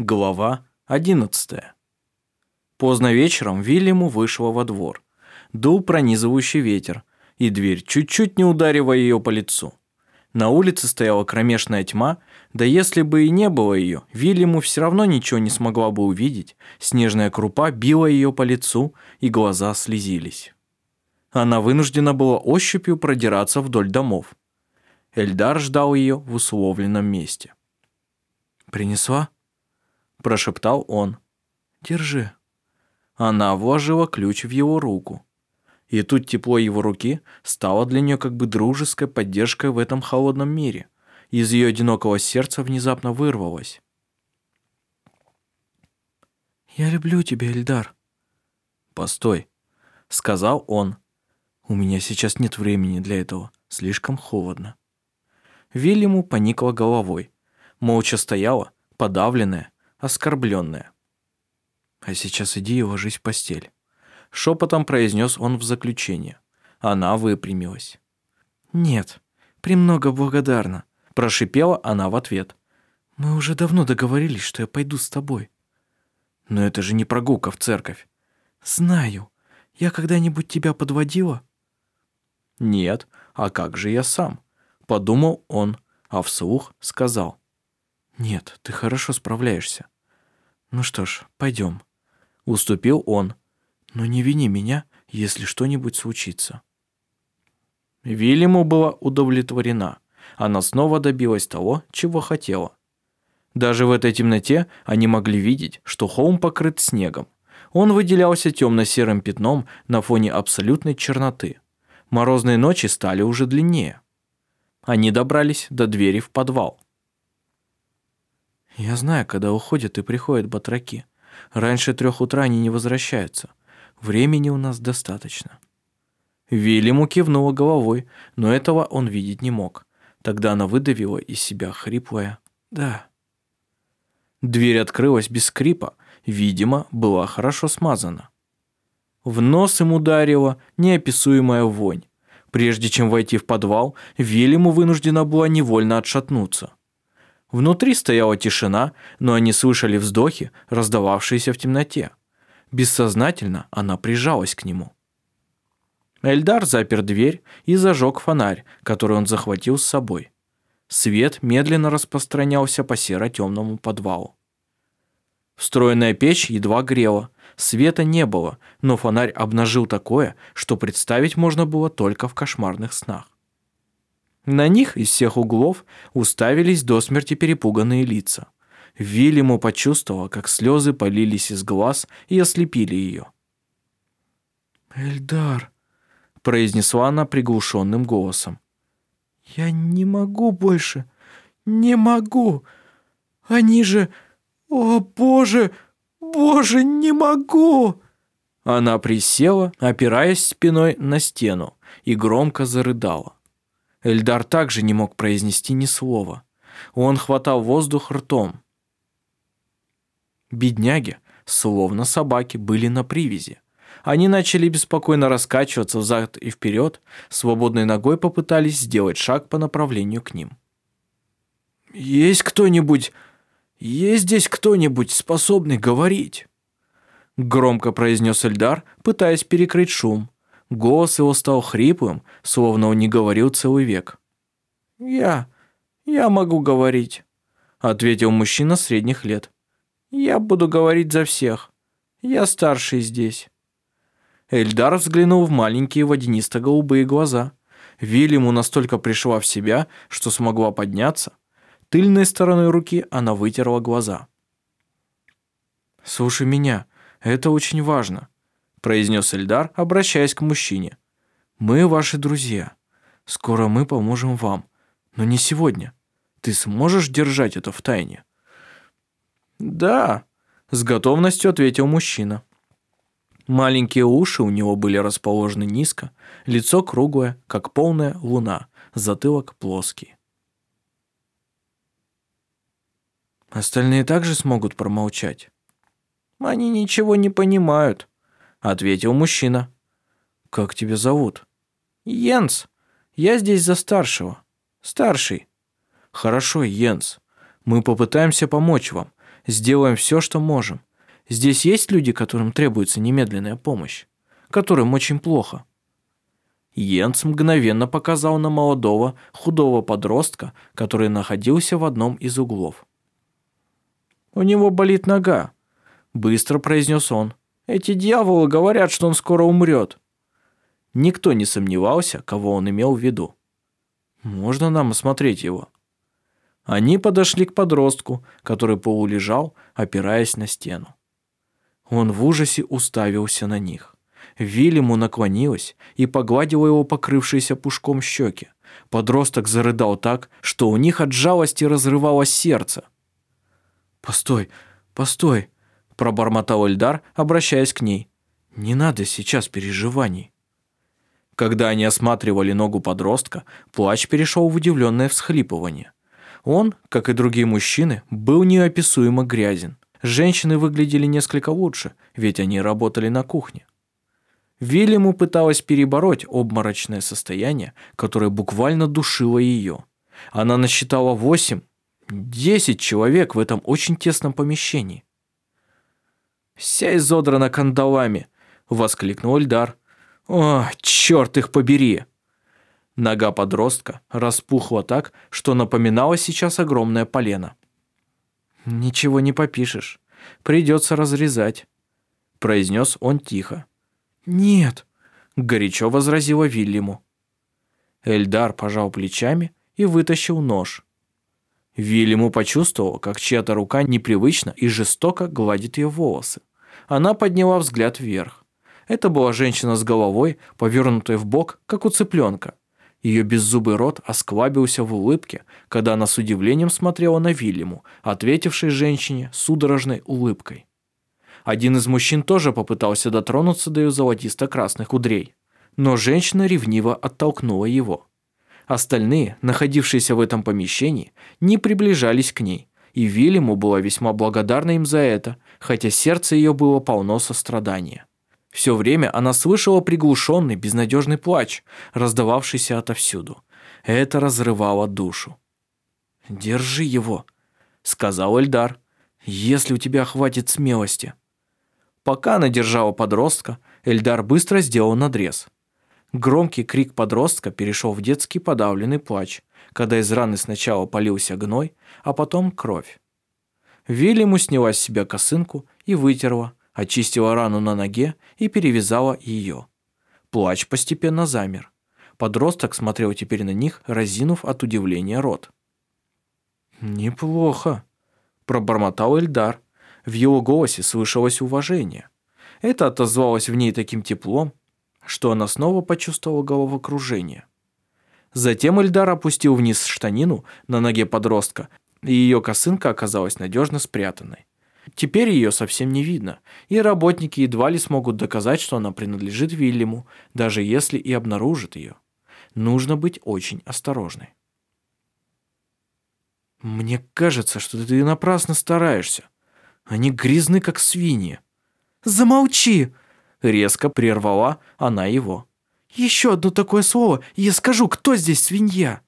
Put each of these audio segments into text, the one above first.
Глава 11. Поздно вечером Вильяму вышло во двор. Дул пронизывающий ветер, и дверь, чуть-чуть не ударивая ее по лицу. На улице стояла кромешная тьма, да если бы и не было ее, Вильяму все равно ничего не смогла бы увидеть. Снежная крупа била ее по лицу, и глаза слезились. Она вынуждена была ощупью продираться вдоль домов. Эльдар ждал ее в условленном месте. «Принесла?» Прошептал он. «Держи». Она вложила ключ в его руку. И тут тепло его руки стало для нее как бы дружеской поддержкой в этом холодном мире. Из ее одинокого сердца внезапно вырвалось. «Я люблю тебя, Эльдар». «Постой», — сказал он. «У меня сейчас нет времени для этого. Слишком холодно». Вильяму поникла головой. Молча стояла, подавленная, оскорбленная. «А сейчас иди и ложись в постель», — шепотом произнес он в заключение. Она выпрямилась. «Нет, премного благодарна», — прошипела она в ответ. «Мы уже давно договорились, что я пойду с тобой». «Но это же не прогулка в церковь». «Знаю. Я когда-нибудь тебя подводила?» «Нет, а как же я сам?» Подумал он, а вслух сказал. «Нет, ты хорошо справляешься. «Ну что ж, пойдем». Уступил он. «Но не вини меня, если что-нибудь случится». Вильяму была удовлетворена. Она снова добилась того, чего хотела. Даже в этой темноте они могли видеть, что холм покрыт снегом. Он выделялся темно-серым пятном на фоне абсолютной черноты. Морозные ночи стали уже длиннее. Они добрались до двери в подвал. Я знаю, когда уходят и приходят батраки. Раньше трех утра они не возвращаются. Времени у нас достаточно. Вильяму кивнула головой, но этого он видеть не мог. Тогда она выдавила из себя хриплое «да». Дверь открылась без скрипа, видимо, была хорошо смазана. В нос им ударила неописуемая вонь. Прежде чем войти в подвал, Вильяму вынуждена была невольно отшатнуться. Внутри стояла тишина, но они слышали вздохи, раздававшиеся в темноте. Бессознательно она прижалась к нему. Эльдар запер дверь и зажег фонарь, который он захватил с собой. Свет медленно распространялся по серо-темному подвалу. Встроенная печь едва грела, света не было, но фонарь обнажил такое, что представить можно было только в кошмарных снах. На них из всех углов уставились до смерти перепуганные лица. Вильяму почувствовала, как слезы полились из глаз и ослепили ее. «Эльдар», — произнесла она приглушенным голосом, — «я не могу больше, не могу. Они же... О, Боже, Боже, не могу!» Она присела, опираясь спиной на стену, и громко зарыдала. Эльдар также не мог произнести ни слова. Он хватал воздух ртом. Бедняги, словно собаки, были на привязи. Они начали беспокойно раскачиваться взад и вперед, свободной ногой попытались сделать шаг по направлению к ним. «Есть кто-нибудь? Есть здесь кто-нибудь, способный говорить?» Громко произнес Эльдар, пытаясь перекрыть шум. Голос его стал хриплым, словно он не говорил целый век. «Я... я могу говорить», — ответил мужчина средних лет. «Я буду говорить за всех. Я старший здесь». Эльдар взглянул в маленькие водянисто-голубые глаза. Вильяму настолько пришла в себя, что смогла подняться. Тыльной стороной руки она вытерла глаза. «Слушай меня, это очень важно произнес Эльдар, обращаясь к мужчине. «Мы ваши друзья. Скоро мы поможем вам. Но не сегодня. Ты сможешь держать это в тайне?» «Да», — с готовностью ответил мужчина. Маленькие уши у него были расположены низко, лицо круглое, как полная луна, затылок плоский. Остальные также смогут промолчать. Они ничего не понимают, ответил мужчина. «Как тебя зовут?» «Йенс. Я здесь за старшего. Старший». «Хорошо, Йенс. Мы попытаемся помочь вам. Сделаем все, что можем. Здесь есть люди, которым требуется немедленная помощь, которым очень плохо». Йенс мгновенно показал на молодого, худого подростка, который находился в одном из углов. «У него болит нога», – быстро произнес он. «Эти дьяволы говорят, что он скоро умрет». Никто не сомневался, кого он имел в виду. «Можно нам осмотреть его?» Они подошли к подростку, который полулежал, опираясь на стену. Он в ужасе уставился на них. Вильяму наклонилась и погладила его покрывшиеся пушком щеки. Подросток зарыдал так, что у них от жалости разрывалось сердце. «Постой, постой», – пробормотал Эльдар, обращаясь к ней. «Не надо сейчас переживаний». Когда они осматривали ногу подростка, плач перешел в удивленное всхлипывание. Он, как и другие мужчины, был неописуемо грязен. Женщины выглядели несколько лучше, ведь они работали на кухне. Вильяму пыталась перебороть обморочное состояние, которое буквально душило ее. Она насчитала восемь, десять человек в этом очень тесном помещении. «Вся изодрана кандалами!» — воскликнул Эльдар. «О, черт их побери!» Нога подростка распухла так, что напоминала сейчас огромное полено. «Ничего не попишешь. Придется разрезать», — произнес он тихо. «Нет», — горячо возразила Вильяму. Эльдар пожал плечами и вытащил нож. Вильяму почувствовал, как чья-то рука непривычно и жестоко гладит ее волосы. Она подняла взгляд вверх. Это была женщина с головой, повернутой в бок, как у цыпленка. Ее беззубый рот осклабился в улыбке, когда она с удивлением смотрела на Вильяму, ответившей женщине судорожной улыбкой. Один из мужчин тоже попытался дотронуться до ее золотисто-красных кудрей, но женщина ревниво оттолкнула его. Остальные, находившиеся в этом помещении, не приближались к ней, и Вильяму была весьма благодарна им за это, хотя сердце ее было полно сострадания. Все время она слышала приглушенный, безнадежный плач, раздававшийся отовсюду. Это разрывало душу. «Держи его», — сказал Эльдар, — «если у тебя хватит смелости». Пока она держала подростка, Эльдар быстро сделал надрез. Громкий крик подростка перешел в детский подавленный плач, когда из раны сначала полился гной, а потом кровь. Вильяму сняла с себя косынку и вытерла, очистила рану на ноге и перевязала ее. Плач постепенно замер. Подросток смотрел теперь на них, разинув от удивления рот. «Неплохо», – пробормотал Эльдар, в его голосе слышалось уважение. Это отозвалось в ней таким теплом, что она снова почувствовала головокружение. Затем Эльдар опустил вниз штанину на ноге подростка, и ее косынка оказалась надежно спрятанной. Теперь ее совсем не видно, и работники едва ли смогут доказать, что она принадлежит Вильяму, даже если и обнаружат ее. Нужно быть очень осторожной. «Мне кажется, что ты напрасно стараешься», они грязны, как свиньи. «Замолчи!» — резко прервала она его. «Еще одно такое слово, и я скажу, кто здесь свинья!»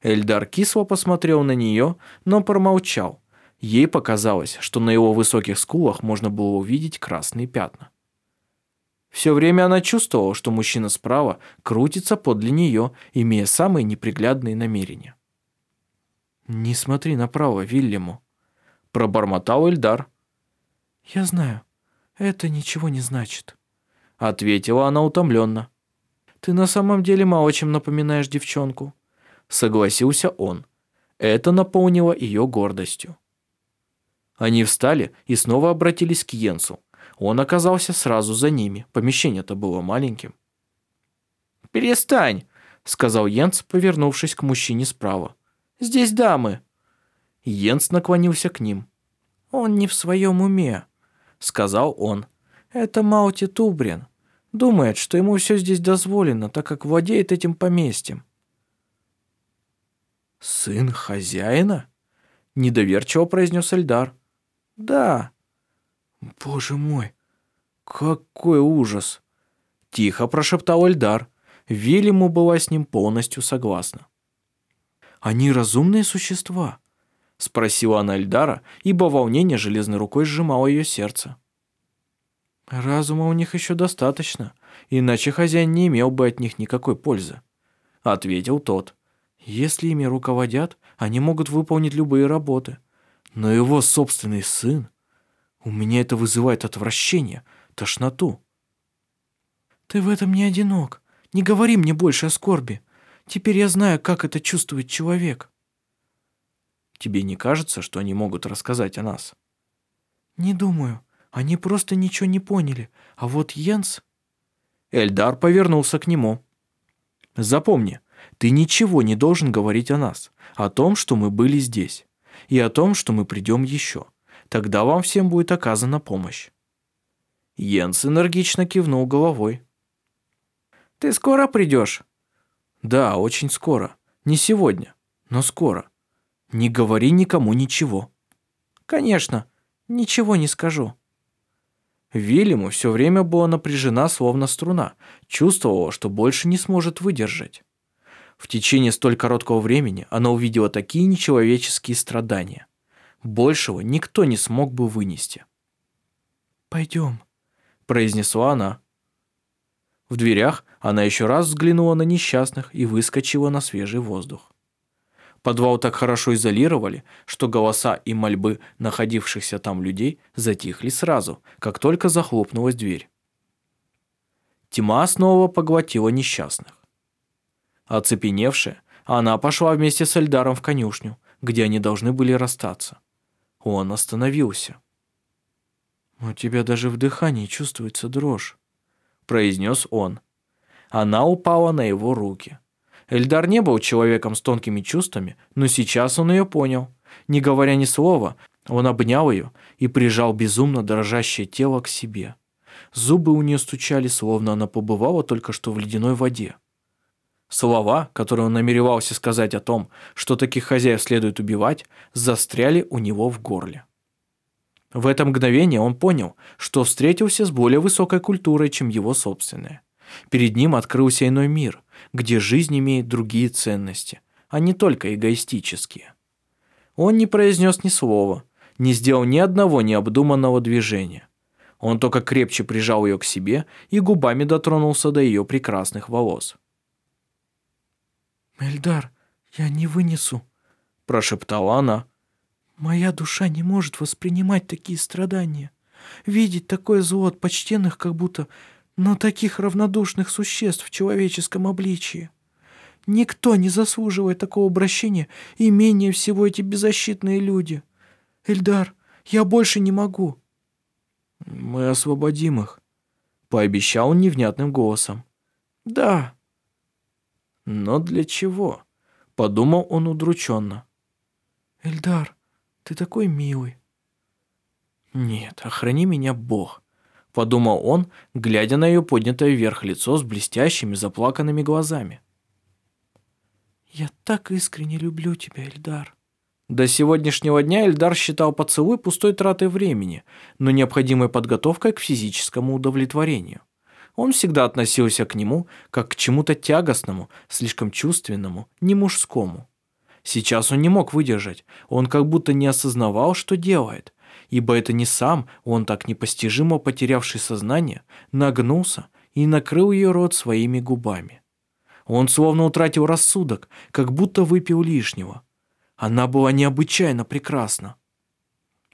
Эльдар кисло посмотрел на нее, но промолчал. Ей показалось, что на его высоких скулах можно было увидеть красные пятна. Все время она чувствовала, что мужчина справа крутится подле нее, имея самые неприглядные намерения. «Не смотри направо, Вильяму», пробормотал Эльдар. «Я знаю, это ничего не значит», — ответила она утомленно. «Ты на самом деле мало чем напоминаешь девчонку», — согласился он. Это наполнило ее гордостью. Они встали и снова обратились к Йенсу. Он оказался сразу за ними, помещение-то было маленьким. «Перестань», — сказал Йенс, повернувшись к мужчине справа. «Здесь дамы». Йенс наклонился к ним. «Он не в своем уме», — сказал он. «Это Маути Тубрин. Думает, что ему все здесь дозволено, так как владеет этим поместьем». «Сын хозяина?» — недоверчиво произнес Эльдар. «Да». «Боже мой, какой ужас!» — тихо прошептал Эльдар. Вильяму была с ним полностью согласна. «Они разумные существа», Спросила она Эльдара, ибо волнение железной рукой сжимало ее сердце. Разума у них еще достаточно, иначе хозяин не имел бы от них никакой пользы. Ответил тот. Если ими руководят, они могут выполнить любые работы. Но его собственный сын... У меня это вызывает отвращение, тошноту. Ты в этом не одинок. Не говори мне больше о скорби. Теперь я знаю, как это чувствует человек. Тебе не кажется, что они могут рассказать о нас? Не думаю. Они просто ничего не поняли. А вот Йенс... Эльдар повернулся к нему. Запомни, ты ничего не должен говорить о нас, о том, что мы были здесь, и о том, что мы придем еще. Тогда вам всем будет оказана помощь. Йенс энергично кивнул головой. «Ты скоро придешь?» «Да, очень скоро. Не сегодня, но скоро. Не говори никому ничего». «Конечно, ничего не скажу». Вильяму все время была напряжена, словно струна, чувствовала, что больше не сможет выдержать. В течение столь короткого времени она увидела такие нечеловеческие страдания. Большего никто не смог бы вынести. «Пойдем», – произнесла она. В дверях она еще раз взглянула на несчастных и выскочила на свежий воздух. Подвал так хорошо изолировали, что голоса и мольбы находившихся там людей затихли сразу, как только захлопнулась дверь. Тьма снова поглотила несчастных. Оцепеневшая, она пошла вместе с Эльдаром в конюшню, где они должны были расстаться. Он остановился. «У тебя даже в дыхании чувствуется дрожь», – произнес он. Она упала на его руки. Эльдар не был человеком с тонкими чувствами, но сейчас он ее понял. Не говоря ни слова, он обнял ее и прижал безумно дрожащее тело к себе. Зубы у нее стучали, словно она побывала только что в ледяной воде. Слова, которые он намеревался сказать о том, что таких хозяев следует убивать, застряли у него в горле. В это мгновение он понял, что встретился с более высокой культурой, чем его собственная. Перед ним открылся иной мир, где жизнь имеет другие ценности, а не только эгоистические. Он не произнес ни слова, не сделал ни одного необдуманного движения. Он только крепче прижал ее к себе и губами дотронулся до ее прекрасных волос. «Эльдар, я не вынесу», – прошептала она. «Моя душа не может воспринимать такие страдания. Видеть такое зло от почтенных, как будто но таких равнодушных существ в человеческом обличии. Никто не заслуживает такого обращения, и менее всего эти беззащитные люди. Эльдар, я больше не могу. Мы освободим их, пообещал он невнятным голосом. Да. Но для чего? Подумал он удрученно. Эльдар, ты такой милый. Нет, охрани меня Бог подумал он, глядя на ее поднятое вверх лицо с блестящими заплаканными глазами. «Я так искренне люблю тебя, Эльдар». До сегодняшнего дня Эльдар считал поцелуй пустой тратой времени, но необходимой подготовкой к физическому удовлетворению. Он всегда относился к нему как к чему-то тягостному, слишком чувственному, не мужскому. Сейчас он не мог выдержать, он как будто не осознавал, что делает, ибо это не сам, он так непостижимо потерявший сознание, нагнулся и накрыл ее рот своими губами. Он словно утратил рассудок, как будто выпил лишнего. Она была необычайно прекрасна.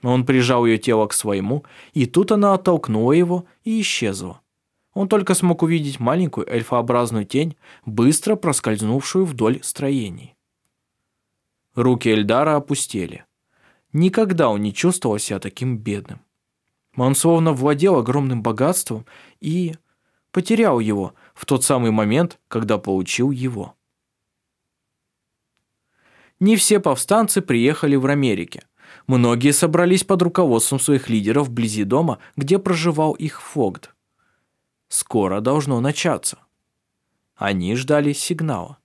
Он прижал ее тело к своему, и тут она оттолкнула его и исчезла. Он только смог увидеть маленькую эльфообразную тень, быстро проскользнувшую вдоль строений. Руки Эльдара опустели. Никогда он не чувствовал себя таким бедным. Он словно владел огромным богатством и потерял его в тот самый момент, когда получил его. Не все повстанцы приехали в Америке. Многие собрались под руководством своих лидеров вблизи дома, где проживал их Фогд. Скоро должно начаться. Они ждали сигнала.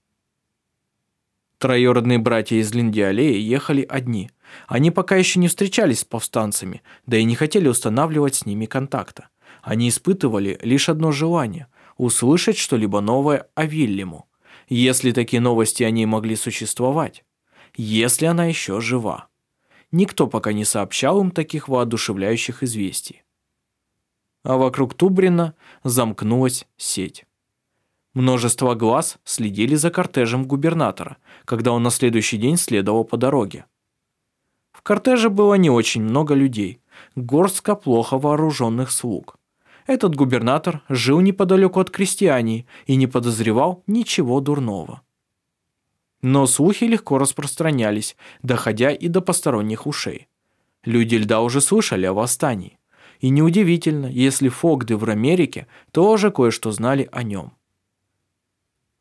Троюродные братья из Линдиалеи ехали одни. Они пока еще не встречались с повстанцами, да и не хотели устанавливать с ними контакта. Они испытывали лишь одно желание – услышать что-либо новое о Вильяму. Если такие новости о ней могли существовать. Если она еще жива. никто пока не сообщал им таких воодушевляющих известий. А вокруг Тубрина замкнулась сеть. Множество глаз следили за кортежем губернатора, когда он на следующий день следовал по дороге. Кортеже было не очень много людей, горстка плохо вооруженных слуг. Этот губернатор жил неподалеку от крестьяне и не подозревал ничего дурного. Но слухи легко распространялись, доходя и до посторонних ушей. Люди льда уже слышали о восстании. И неудивительно, если Фогды в Америке тоже кое-что знали о нем.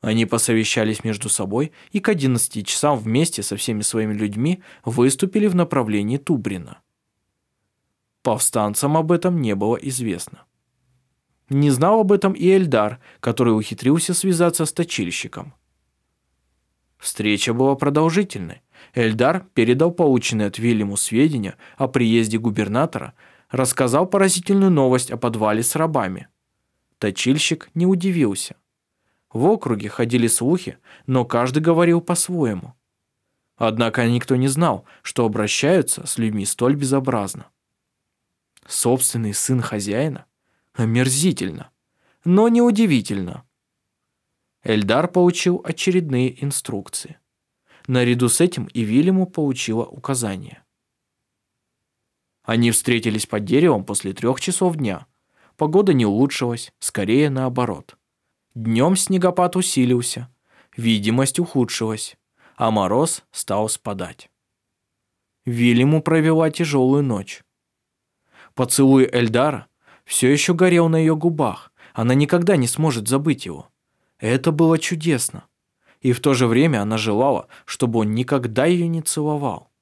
Они посовещались между собой и к 11 часам вместе со всеми своими людьми выступили в направлении Тубрина. Повстанцам об этом не было известно. Не знал об этом и Эльдар, который ухитрился связаться с точильщиком. Встреча была продолжительной. Эльдар передал полученные от Вильяму сведения о приезде губернатора, рассказал поразительную новость о подвале с рабами. Точильщик не удивился. В округе ходили слухи, но каждый говорил по-своему. Однако никто не знал, что обращаются с людьми столь безобразно. Собственный сын хозяина? Омерзительно. Но неудивительно. Эльдар получил очередные инструкции. Наряду с этим и Вильяму получила указание. Они встретились под деревом после трех часов дня. Погода не улучшилась, скорее наоборот. Днем снегопад усилился, видимость ухудшилась, а мороз стал спадать. Вильяму провела тяжелую ночь. Поцелуй Эльдара все еще горел на ее губах, она никогда не сможет забыть его. Это было чудесно. И в то же время она желала, чтобы он никогда ее не целовал.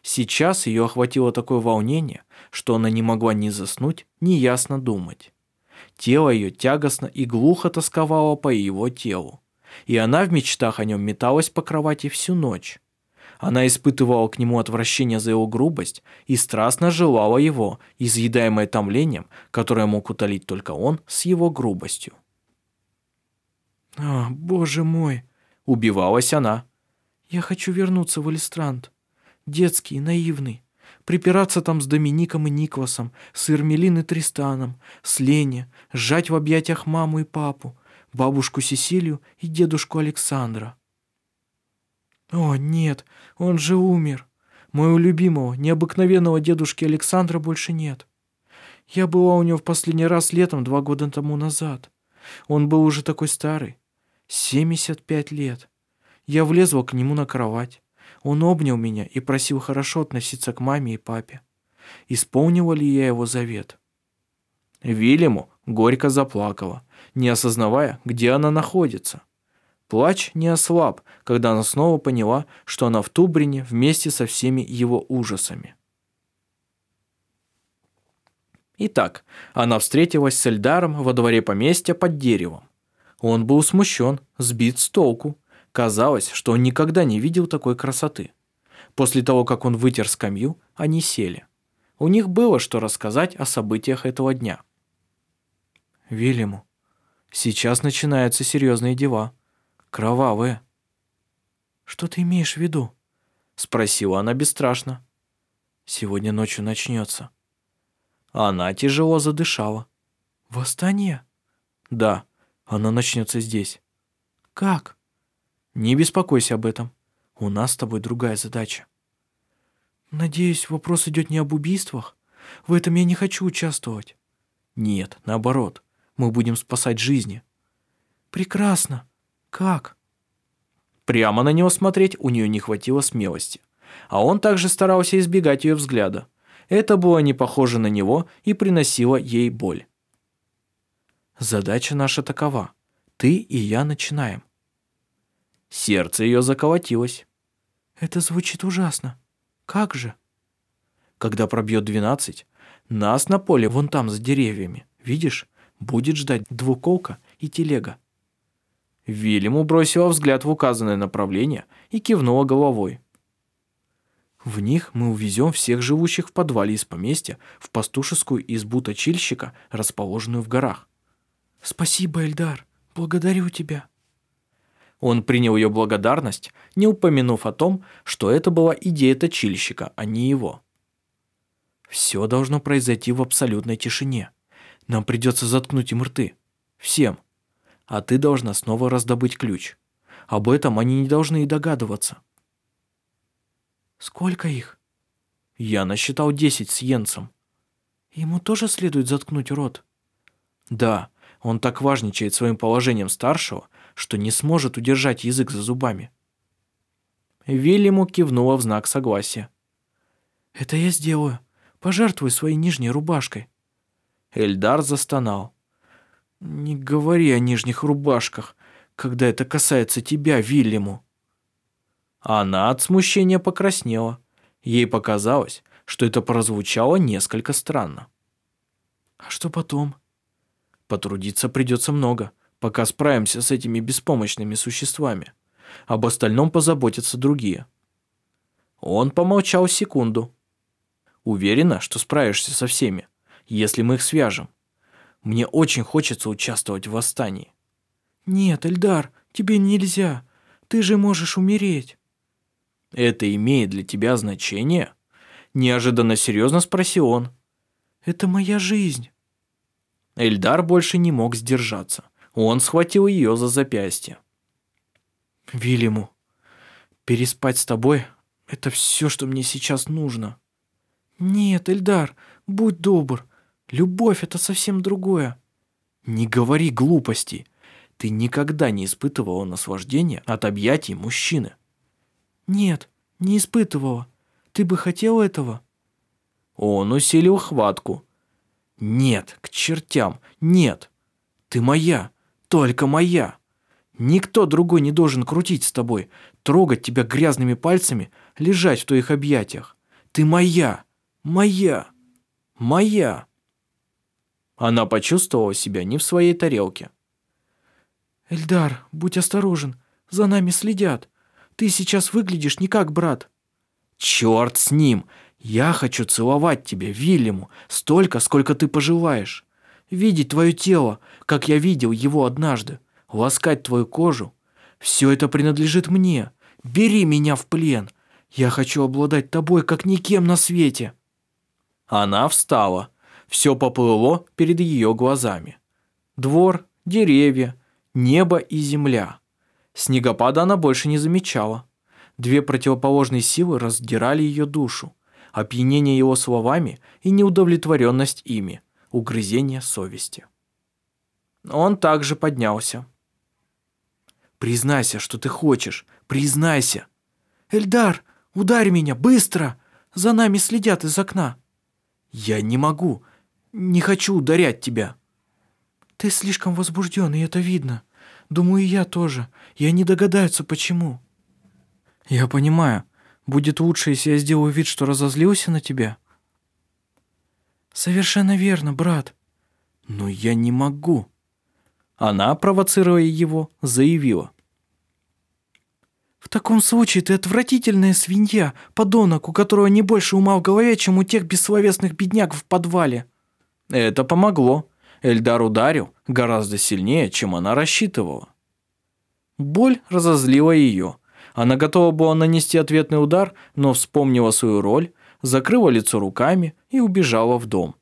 Сейчас ее охватило такое волнение, что она не могла ни заснуть, ни ясно думать. Тело ее тягостно и глухо тосковало по его телу. И она в мечтах о нем металась по кровати всю ночь. Она испытывала к нему отвращение за его грубость и страстно желала его, изъедаемое томлением, которое мог утолить только он с его грубостью. «А, боже мой!» – убивалась она. «Я хочу вернуться в Элистрант. Детский, наивный припираться там с Домиником и Никвасом, с Ирмелин и Тристаном, с Лене, сжать в объятиях маму и папу, бабушку Сесилию и дедушку Александра. О, нет, он же умер. Моего любимого, необыкновенного дедушки Александра больше нет. Я была у него в последний раз летом два года тому назад. Он был уже такой старый. 75 лет. Я влезла к нему на кровать. Он обнял меня и просил хорошо относиться к маме и папе. Исполнила ли я его завет? Вильяму горько заплакала, не осознавая, где она находится. Плач не ослаб, когда она снова поняла, что она в Тубрине вместе со всеми его ужасами. Итак, она встретилась с Эльдаром во дворе поместья под деревом. Он был смущен, сбит с толку. Казалось, что он никогда не видел такой красоты. После того, как он вытер скамью, они сели. У них было что рассказать о событиях этого дня. «Вильяму, сейчас начинаются серьезные дела. Кровавые». «Что ты имеешь в виду?» Спросила она бесстрашно. «Сегодня ночью начнется». Она тяжело задышала. «Восстание?» «Да, оно начнется здесь». «Как?» Не беспокойся об этом. У нас с тобой другая задача. Надеюсь, вопрос идет не об убийствах? В этом я не хочу участвовать. Нет, наоборот. Мы будем спасать жизни. Прекрасно. Как? Прямо на него смотреть у нее не хватило смелости. А он также старался избегать ее взгляда. Это было не похоже на него и приносило ей боль. Задача наша такова. Ты и я начинаем. Сердце ее заколотилось. «Это звучит ужасно. Как же?» «Когда пробьет двенадцать, нас на поле вон там за деревьями, видишь, будет ждать двуколка и телега». Вильяму бросила взгляд в указанное направление и кивнула головой. В них мы увезем всех живущих в подвале из поместья в пастушескую избу точильщика, расположенную в горах. Спасибо, Эльдар. Благодарю тебя. Он принял ее благодарность, не упомянув о том, что это была идея точильщика, а не его. Все должно произойти в абсолютной тишине. Нам придется заткнуть им рты. Всем. А ты должна снова раздобыть ключ. Об этом они не должны и догадываться. Сколько их? Я насчитал десять с Йенсом. Ему тоже следует заткнуть рот? Да, он так важничает своим положением старшего, что не сможет удержать язык за зубами. Вильяму кивнула в знак согласия. «Это я сделаю. Пожертвуй своей нижней рубашкой». Эльдар застонал. «Не говори о нижних рубашках, когда это касается тебя, Вильяму». Она от смущения покраснела. Ей показалось, что это прозвучало несколько странно. «А что потом?» «Потрудиться придется много, пока справимся с этими беспомощными существами. Об остальном позаботятся другие». Он помолчал секунду. «Уверена, что справишься со всеми, если мы их свяжем. Мне очень хочется участвовать в восстании». «Нет, Эльдар, тебе нельзя. Ты же можешь умереть». «Это имеет для тебя значение?» Неожиданно серьезно спросил он. «Это моя жизнь». Эльдар больше не мог сдержаться. Он схватил ее за запястье. «Вильяму, переспать с тобой — это все, что мне сейчас нужно». «Нет, Эльдар, будь добр. Любовь — это совсем другое». «Не говори глупостей. Ты никогда не испытывала наслаждения от объятий мужчины». «Нет, не испытывала. Ты бы хотел этого?» Он усилил хватку. «Нет, к чертям, нет. Ты моя, только моя. Никто другой не должен крутить с тобой, трогать тебя грязными пальцами, лежать в твоих объятиях. Ты моя, моя, моя». Она почувствовала себя не в своей тарелке. «Эльдар, будь осторожен, за нами следят. Ты сейчас выглядишь не как брат». «Черт с ним! Я хочу целовать тебя, Вильяму, столько, сколько ты пожелаешь. Видеть твое тело, как я видел его однажды. Ласкать твою кожу. Все это принадлежит мне. Бери меня в плен. Я хочу обладать тобой, как никем на свете». Она встала. Все поплыло перед ее глазами. Двор, деревья, небо и земля. Снегопада она больше не замечала. Две противоположные силы раздирали ее душу. Опьянение его словами и неудовлетворенность ими, угрызение совести. Он также поднялся. «Признайся, что ты хочешь. Признайся!» «Эльдар, ударь меня, быстро! За нами следят из окна!» «Я не могу. Не хочу ударять тебя!» «Ты слишком возбужден, и это видно. Думаю, и я тоже. Я не догадаются, почему». «Я понимаю. Будет лучше, если я сделаю вид, что разозлился на тебя». «Совершенно верно, брат». «Но я не могу». Она, провоцируя его, заявила. «В таком случае ты отвратительная свинья, подонок, у которого не больше ума в голове, чем у тех бессловесных бедняк в подвале». Это помогло. Эльдар ударил гораздо сильнее, чем она рассчитывала. Боль разозлила ее. Она готова была нанести ответный удар, но вспомнила свою роль, закрыла лицо руками и убежала в дом.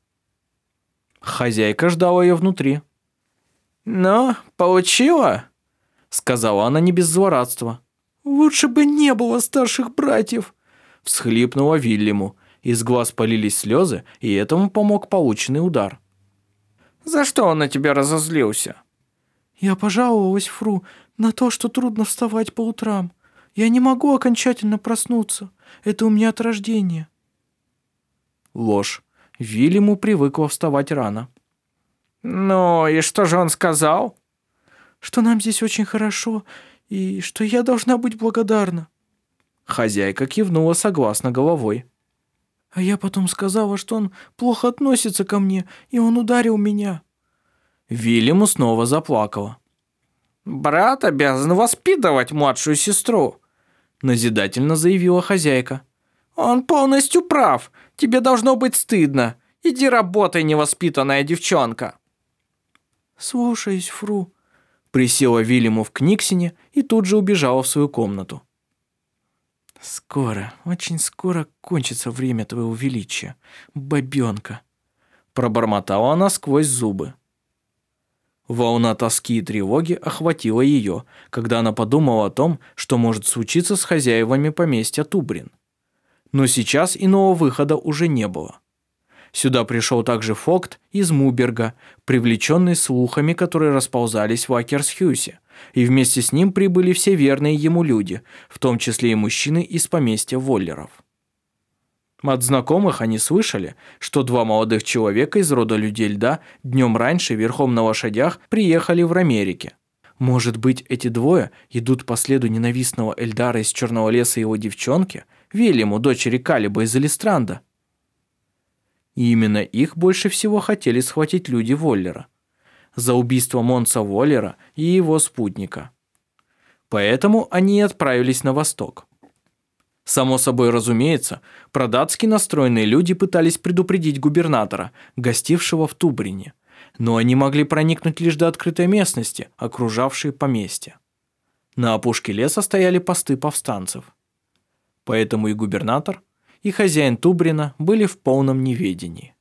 Хозяйка ждала ее внутри. «Ну, получила?» — сказала она не без злорадства. «Лучше бы не было старших братьев!» — всхлипнула Вильяму. Из глаз полились слезы, и этому помог полученный удар. За что он на тебя разозлился?» «Я пожаловалась Фру на то, что трудно вставать по утрам. Я не могу окончательно проснуться. Это у меня от рождения». Ложь. Вильяму привыкла вставать рано. «Ну и что же он сказал?» «Что нам здесь очень хорошо и что я должна быть благодарна». Хозяйка кивнула согласно головой. А я потом сказала, что он плохо относится ко мне, и он ударил меня». Вильяму снова заплакала. «Брат обязан воспитывать младшую сестру», – назидательно заявила хозяйка. «Он полностью прав. Тебе должно быть стыдно. Иди работай, невоспитанная девчонка». «Слушаюсь, Фру», Присела Вильяму в Книксине и тут же убежала в свою комнату. «Скоро, очень скоро кончится время твоего величия, бабёнка», пробормотала она сквозь зубы. Волна тоски и тревоги охватила ее, когда она подумала о том, что может случиться с хозяевами поместья Тубрин. Но сейчас иного выхода уже не было. Сюда пришел также Фокт из Муберга, привлеченный слухами, которые расползались в Акерсхюсе, и вместе с ним прибыли все верные ему люди, в том числе и мужчины из поместья Воллеров. От знакомых они слышали, что два молодых человека из рода людей льда днем раньше верхом на лошадях приехали в Рамерике. Может быть, эти двое идут по следу ненавистного Эльдара из Черного леса и его девчонки, Вильяму, дочери Калиба из Элистранда? И именно их больше всего хотели схватить люди Воллера за убийство Монса Воллера и его спутника. Поэтому они и отправились на восток. Само собой разумеется, продатски настроенные люди пытались предупредить губернатора, гостившего в Тубрине, но они могли проникнуть лишь до открытой местности, окружавшей поместье. На опушке леса стояли посты повстанцев. Поэтому и губернатор, и хозяин Тубрина были в полном неведении.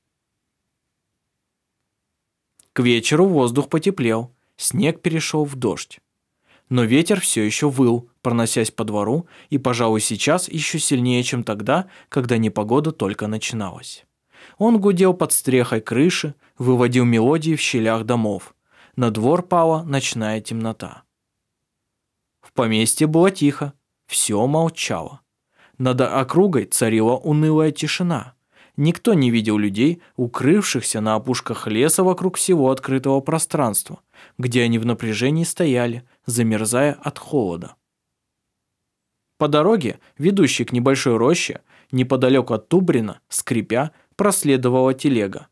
К вечеру воздух потеплел, снег перешел в дождь. Но ветер все еще выл, проносясь по двору, и, пожалуй, сейчас еще сильнее, чем тогда, когда непогода только начиналась. Он гудел под стрехой крыши, выводил мелодии в щелях домов. На двор пала ночная темнота. В поместье было тихо, все молчало. Над округой царила унылая тишина. Никто не видел людей, укрывшихся на опушках леса вокруг всего открытого пространства, где они в напряжении стояли, замерзая от холода. По дороге, ведущей к небольшой роще, неподалеку от Тубрина, скрипя, проследовала телега.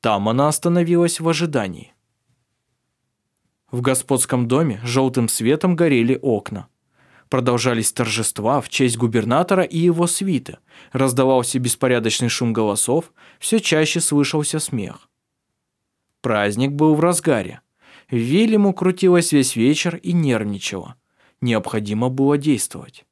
Там она остановилась в ожидании. В господском доме желтым светом горели окна. Продолжались торжества в честь губернатора и его свиты. Раздавался беспорядочный шум голосов, все чаще слышался смех. Праздник был в разгаре. Вильяму крутилась весь вечер и нервничала. Необходимо было действовать.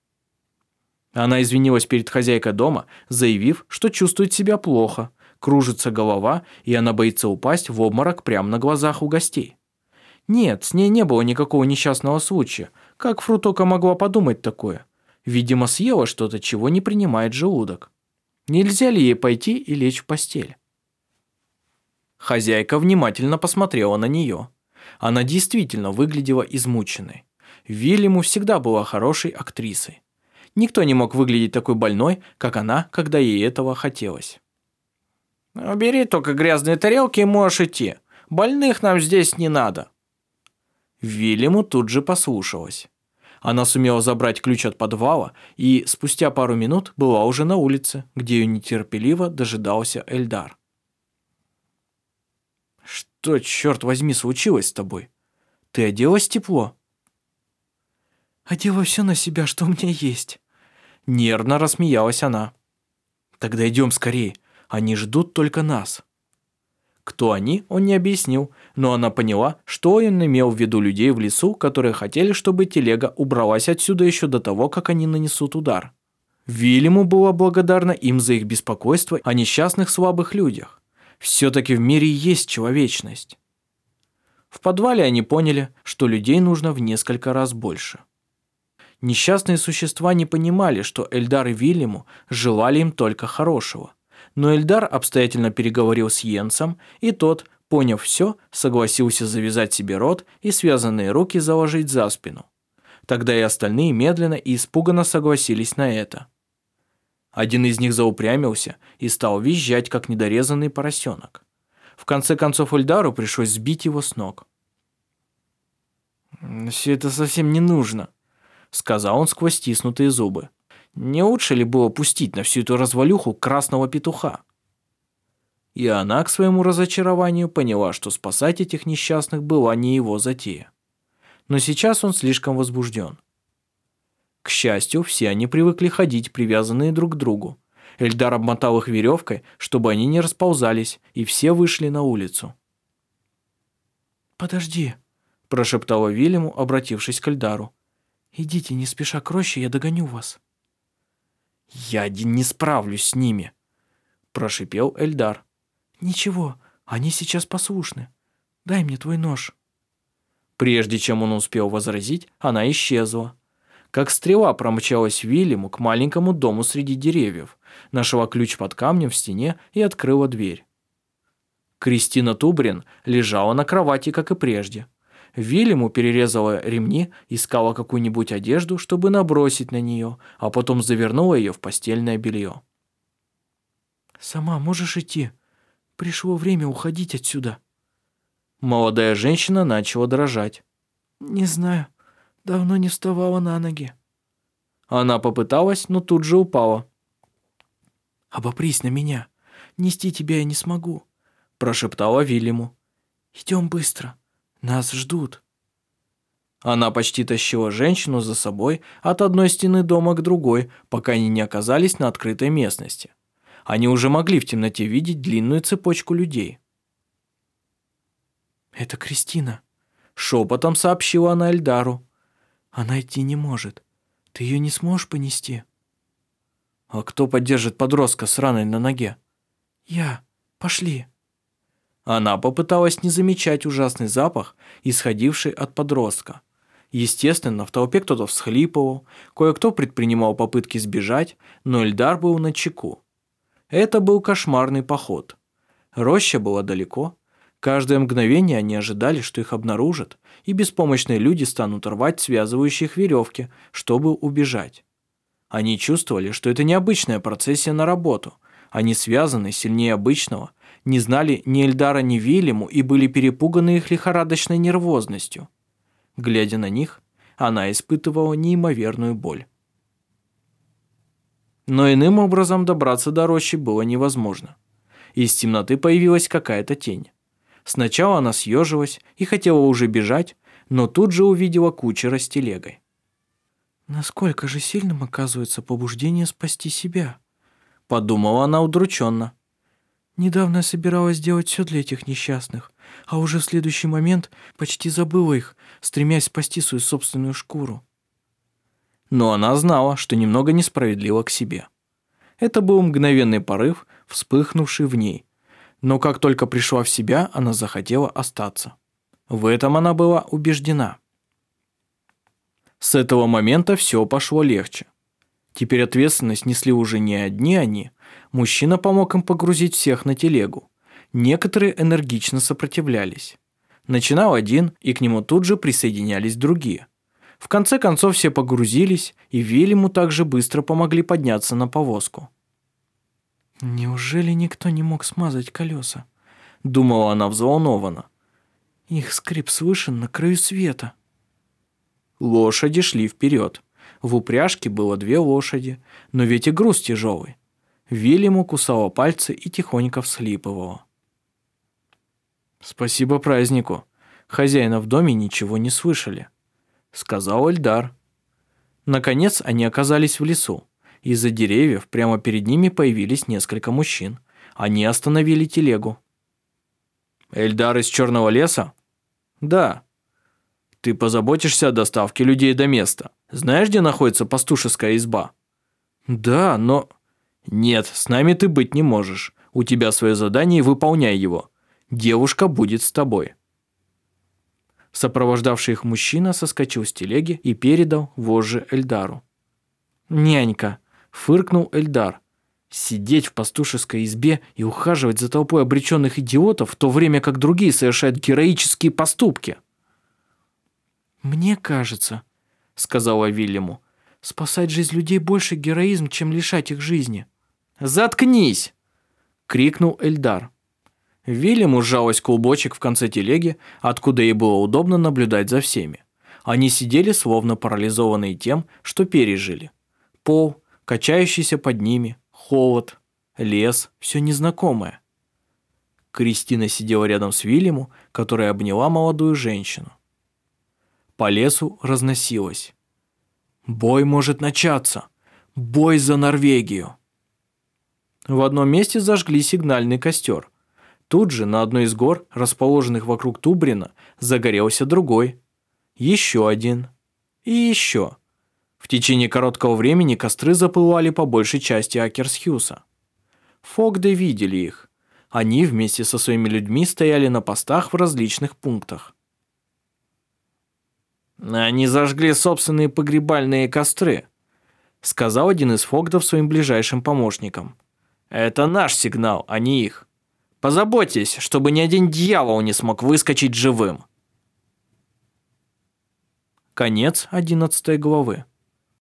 Она извинилась перед хозяйкой дома, заявив, что чувствует себя плохо, кружится голова, и она боится упасть в обморок прямо на глазах у гостей. Нет, с ней не было никакого несчастного случая, как Фрутока могла подумать такое? Видимо, съела что-то, чего не принимает желудок. Нельзя ли ей пойти и лечь в постель? Хозяйка внимательно посмотрела на нее. Она действительно выглядела измученной. Вильяму всегда была хорошей актрисой. Никто не мог выглядеть такой больной, как она, когда ей этого хотелось. «Убери только грязные тарелки и можешь идти. Больных нам здесь не надо», Вильяму тут же послушалась. Она сумела забрать ключ от подвала и спустя пару минут была уже на улице, где ее нетерпеливо дожидался Эльдар. «Что, черт возьми, случилось с тобой? Ты оделась тепло?» «Одела все на себя, что у меня есть». Нервно рассмеялась она. «Тогда идем скорее, они ждут только нас». Кто они, он не объяснил, но она поняла, что он имел в виду людей в лесу, которые хотели, чтобы телега убралась отсюда еще до того, как они нанесут удар. Вильяму была благодарна им за их беспокойство о несчастных слабых людях. Все-таки в мире есть человечность. В подвале они поняли, что людей нужно в несколько раз больше. Несчастные существа не понимали, что Эльдар и Вильяму желали им только хорошего – но Эльдар обстоятельно переговорил с Йенсом, и тот, поняв все, согласился завязать себе рот и связанные руки заложить за спину. Тогда и остальные медленно и испуганно согласились на это. Один из них заупрямился и стал визжать, как недорезанный поросенок. В конце концов Эльдару пришлось сбить его с ног. «Все это совсем не нужно», — сказал он сквозь стиснутые зубы. Не лучше ли было пустить на всю эту развалюху красного петуха? И она, к своему разочарованию, поняла, что спасать этих несчастных была не его затея. Но сейчас он слишком возбужден. К счастью, все они привыкли ходить, привязанные друг к другу. Эльдар обмотал их веревкой, чтобы они не расползались, и все вышли на улицу. «Подожди», –– прошептала Вильяму, обратившись к Эльдару. «Идите не спеша к роще, я догоню вас». «Я один не справлюсь с ними», – прошипел Эльдар. «Ничего, они сейчас послушны. Дай мне твой нож». Прежде чем он успел возразить, она исчезла. Как стрела промчалась Вильяму к маленькому дому среди деревьев, нашла ключ под камнем в стене и открыла дверь. Кристина Тубрин лежала на кровати, как и прежде. Вильяму перерезала ремни, искала какую-нибудь одежду, чтобы набросить на нее, а потом завернула ее в постельное белье. «Сама можешь идти. Пришло время уходить отсюда». Молодая женщина начала дрожать. «Не знаю. Давно не вставала на ноги». Она попыталась, но тут же упала. «Обопрись на меня. Нести тебя я не смогу», – прошептала Вильяму. «Идем быстро. Нас ждут». Она почти тащила женщину за собой от одной стены дома к другой, пока они не оказались на открытой местности. Они уже могли в темноте видеть длинную цепочку людей. «Это Кристина», – шепотом сообщила она Эльдару. «Она идти не может. Ты ее не сможешь понести?» «А кто поддержит подростка с раной на ноге?» «Я. Пошли». Она попыталась не замечать ужасный запах, исходивший от подростка. Естественно, в толпе кто-то всхлипывал, кое-кто предпринимал попытки сбежать, но Эльдар был на чеку. Это был кошмарный поход. Роща была далеко, Каждое мгновение они ожидали, что их обнаружат, и беспомощные люди станут рвать связывающие их веревки, чтобы убежать. Они чувствовали, что это необычная процессия на работу. Они связаны сильнее обычного, не знали ни Эльдара, ни Вильяму и были перепуганы их лихорадочной нервозностью. Глядя на них, она испытывала неимоверную боль. Но иным образом добраться до рощи было невозможно. Из темноты появилась какая-то тень. Сначала она съежилась и хотела уже бежать, но тут же увидела кучера с телегой. «Насколько же сильным оказывается побуждение спасти себя?» Подумала она удрученно. «Недавно я собиралась сделать все для этих несчастных, а уже в следующий момент почти забыла их, стремясь спасти свою собственную шкуру». Но она знала, что немного несправедлива к себе. Это был мгновенный порыв, вспыхнувший в ней, но как только пришла в себя, она захотела остаться. В этом она была убеждена. С этого момента все пошло легче. Теперь ответственность несли уже не одни они. Мужчина помог им погрузить всех на телегу. Некоторые энергично сопротивлялись. Начинал один, и к нему тут же присоединялись другие. В конце концов все погрузились, и Вильяму также быстро помогли подняться на повозку. «Неужели никто не мог смазать колеса?» Думала она взволнованно. «Их скрип слышен на краю света». Лошади шли вперед. В упряжке было две лошади, но ведь и груз тяжелый. Вильяму кусала пальцы и тихонько всхлипывала. «Спасибо празднику. Хозяина в доме ничего не слышали», — сказал Эльдар. Наконец они оказались в лесу. Из-за деревьев прямо перед ними появились несколько мужчин. Они остановили телегу. «Эльдар из Черного леса?» «Да». «Ты позаботишься о доставке людей до места. Знаешь, где находится пастушеская изба?» «Да, но...» «Нет, с нами ты быть не можешь. У тебя свое задание, выполняй его. Девушка будет с тобой». Сопровождавший их мужчина соскочил с телеги и передал вожжи Эльдару. «Нянька, Фыркнул Эльдар. Сидеть в пастушеской избе и ухаживать за толпой обреченных идиотов, в то время как другие совершают героические поступки. «Мне кажется», — сказала Вильяму, — «спасать жизнь людей больше героизм, чем лишать их жизни». «Заткнись!» — крикнул Эльдар. Вильяму сжалась клубочек в конце телеги, откуда ей было удобно наблюдать за всеми. Они сидели, словно парализованные тем, что пережили. Пол, качающийся под ними, холод, лес, все незнакомое. Кристина сидела рядом с Вильяму, которая обняла молодую женщину. По лесу разносилось. «Бой может начаться! Бой за Норвегию!» В одном месте зажгли сигнальный костер. Тут же на одной из гор, расположенных вокруг Тубрина, загорелся другой. Еще один. И еще. В течение короткого времени костры запылали по большей части Акерсхюса. Фогды видели их. Они вместе со своими людьми стояли на постах в различных пунктах. «Они зажгли собственные погребальные костры», сказал один из Фогдов своим ближайшим помощникам. «Это наш сигнал, а не их. Позаботьтесь, чтобы ни один дьявол не смог выскочить живым». Конец одиннадцатой главы.